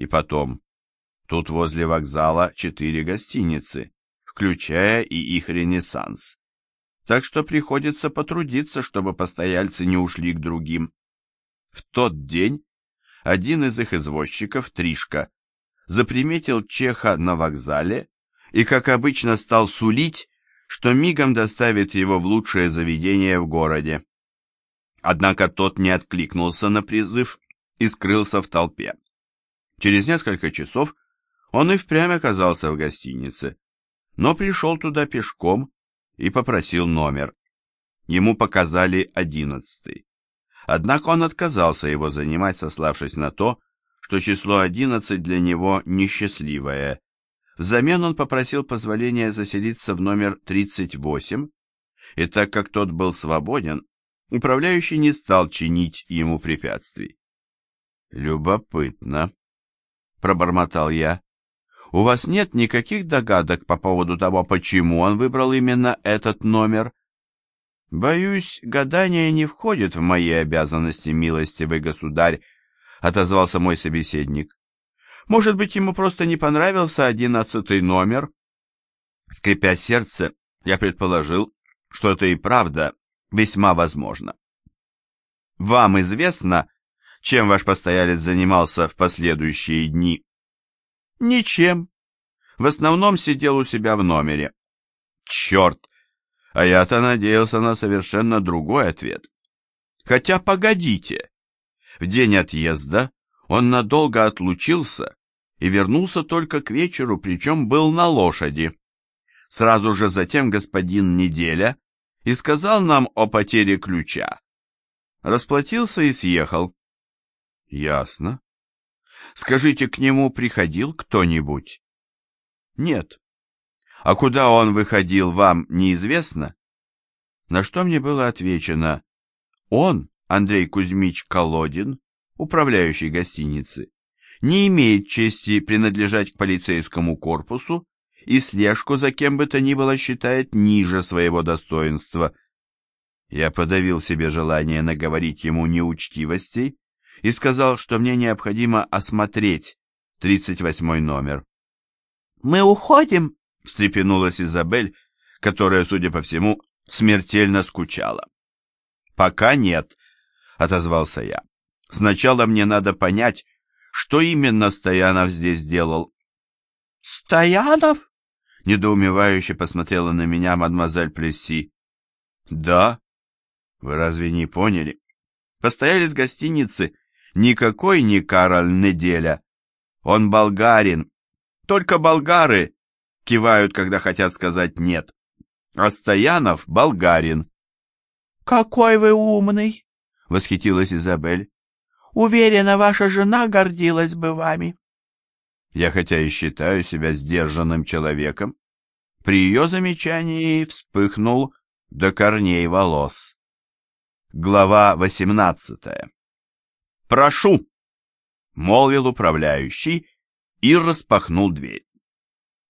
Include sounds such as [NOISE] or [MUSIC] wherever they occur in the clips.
И потом, тут возле вокзала четыре гостиницы, включая и их ренессанс. Так что приходится потрудиться, чтобы постояльцы не ушли к другим. В тот день один из их извозчиков, Тришка, заприметил Чеха на вокзале и, как обычно, стал сулить, что мигом доставит его в лучшее заведение в городе. Однако тот не откликнулся на призыв и скрылся в толпе. Через несколько часов он и впрямь оказался в гостинице, но пришел туда пешком и попросил номер. Ему показали одиннадцатый. Однако он отказался его занимать, сославшись на то, что число одиннадцать для него несчастливое, Взамен он попросил позволения заселиться в номер 38, и так как тот был свободен, управляющий не стал чинить ему препятствий. «Любопытно», — пробормотал я. «У вас нет никаких догадок по поводу того, почему он выбрал именно этот номер?» «Боюсь, гадание не входит в мои обязанности, милостивый государь», — отозвался мой собеседник. Может быть, ему просто не понравился одиннадцатый номер? Скрипя сердце, я предположил, что это и правда весьма возможно. Вам известно, чем ваш постоялец занимался в последующие дни? Ничем. В основном сидел у себя в номере. Черт! А я-то надеялся на совершенно другой ответ. Хотя погодите. В день отъезда он надолго отлучился и вернулся только к вечеру, причем был на лошади. Сразу же затем господин Неделя и сказал нам о потере ключа. Расплатился и съехал. Ясно. Скажите, к нему приходил кто-нибудь? Нет. А куда он выходил, вам неизвестно? На что мне было отвечено, он, Андрей Кузьмич Колодин, управляющий гостиницы, не имеет чести принадлежать к полицейскому корпусу и слежку за кем бы то ни было считает ниже своего достоинства. Я подавил себе желание наговорить ему неучтивостей и сказал, что мне необходимо осмотреть тридцать восьмой номер. «Мы уходим?» — встрепенулась Изабель, которая, судя по всему, смертельно скучала. «Пока нет», — отозвался я. «Сначала мне надо понять, что именно Стоянов здесь делал? Стоянов? Недоумевающе посмотрела на меня мадемуазель Плесси. Да. Вы разве не поняли? Постоялец гостиницы никакой не Кароль Неделя. Он болгарин. Только болгары кивают, когда хотят сказать «нет». А Стоянов болгарин. «Какой вы умный!» — восхитилась Изабель. Уверена, ваша жена гордилась бы вами. Я хотя и считаю себя сдержанным человеком, при ее замечании вспыхнул до корней волос. Глава восемнадцатая. «Прошу!» — молвил управляющий и распахнул дверь.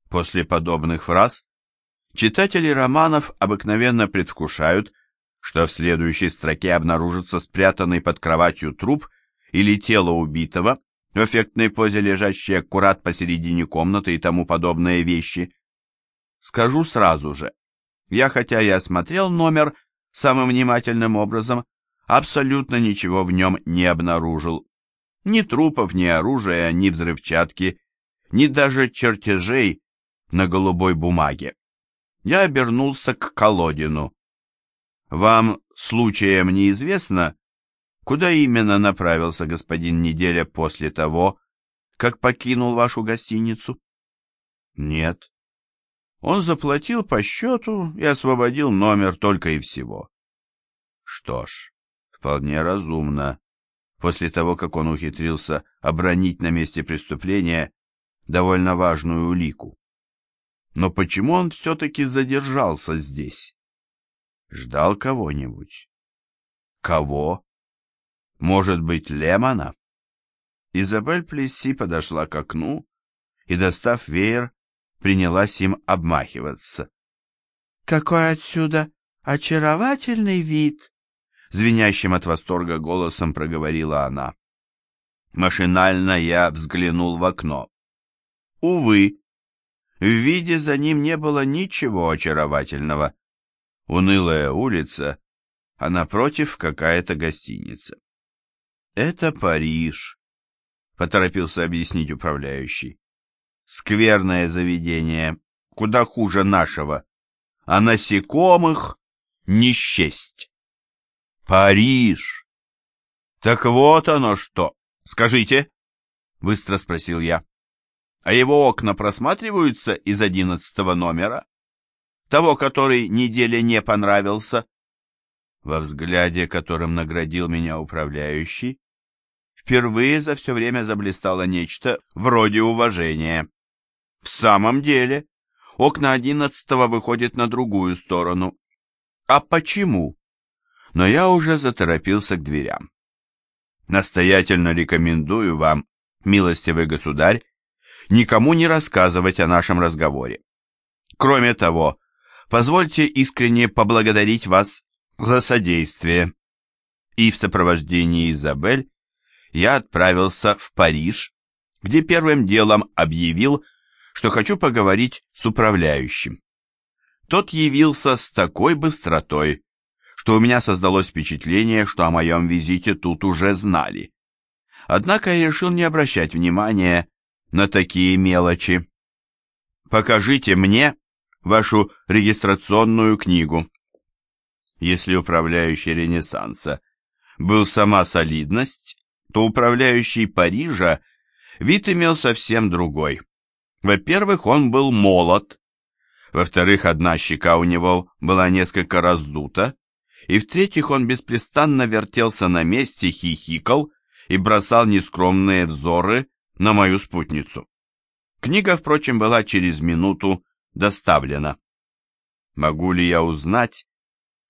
После подобных фраз читатели романов обыкновенно предвкушают, что в следующей строке обнаружится спрятанный под кроватью труп или тело убитого, в эффектной позе лежащее аккурат посередине комнаты и тому подобные вещи. Скажу сразу же, я хотя и осмотрел номер самым внимательным образом, абсолютно ничего в нем не обнаружил. Ни трупов, ни оружия, ни взрывчатки, ни даже чертежей на голубой бумаге. Я обернулся к Колодину. Вам случаем неизвестно, Куда именно направился господин Неделя после того, как покинул вашу гостиницу? Нет. Он заплатил по счету и освободил номер только и всего. Что ж, вполне разумно. После того, как он ухитрился обронить на месте преступления довольно важную улику. Но почему он все-таки задержался здесь? Ждал кого-нибудь? Кого? Может быть, Лемона? Изабель Плесси подошла к окну и, достав веер, принялась им обмахиваться. «Какой отсюда очаровательный вид!» Звенящим от восторга голосом проговорила она. Машинально я взглянул в окно. Увы, в виде за ним не было ничего очаровательного. Унылая улица, а напротив какая-то гостиница. «Это Париж», — поторопился объяснить управляющий. «Скверное заведение, куда хуже нашего, а насекомых не счесть». «Париж!» «Так вот оно что! Скажите!» — быстро спросил я. «А его окна просматриваются из одиннадцатого номера? Того, который неделе не понравился?» Во взгляде, которым наградил меня управляющий, впервые за все время заблистало нечто вроде уважения. В самом деле, окна одиннадцатого выходят на другую сторону. А почему? Но я уже заторопился к дверям. Настоятельно рекомендую вам, милостивый государь, никому не рассказывать о нашем разговоре. Кроме того, позвольте искренне поблагодарить вас за содействие. И в сопровождении Изабель я отправился в Париж, где первым делом объявил, что хочу поговорить с управляющим. Тот явился с такой быстротой, что у меня создалось впечатление, что о моем визите тут уже знали. Однако я решил не обращать внимания на такие мелочи. «Покажите мне вашу регистрационную книгу», если управляющий Ренессанса был сама солидность, то управляющий Парижа вид имел совсем другой. Во-первых, он был молод. Во-вторых, одна щека у него была несколько раздута. И в-третьих, он беспрестанно вертелся на месте, хихикал и бросал нескромные взоры на мою спутницу. Книга, впрочем, была через минуту доставлена. Могу ли я узнать,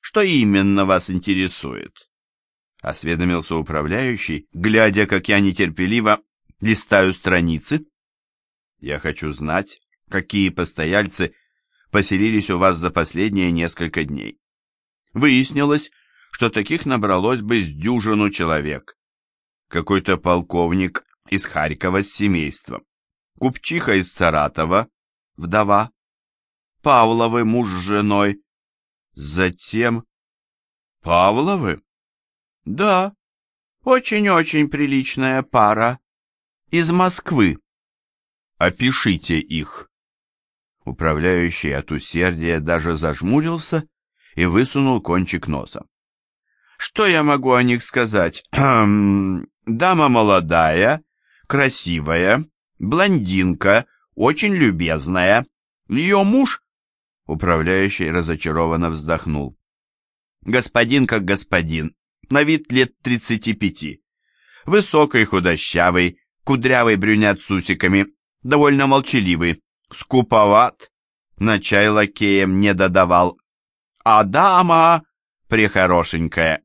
что именно вас интересует? Осведомился управляющий, глядя, как я нетерпеливо листаю страницы. Я хочу знать, какие постояльцы поселились у вас за последние несколько дней. Выяснилось, что таких набралось бы с дюжину человек. Какой-то полковник из Харькова с семейством, купчиха из Саратова, вдова, Павловы муж с женой, Затем... Павловы? Да, очень-очень приличная пара. Из Москвы. Опишите их. Управляющий от усердия даже зажмурился и высунул кончик носа. Что я могу о них сказать? [CLEARS THROAT] Дама молодая, красивая, блондинка, очень любезная. Ее муж Управляющий разочарованно вздохнул. Господин как господин, на вид лет тридцати пяти. Высокий, худощавый, кудрявый брюнет с усиками, довольно молчаливый, скуповат, на чай лакеем не додавал. А дама прихорошенькая.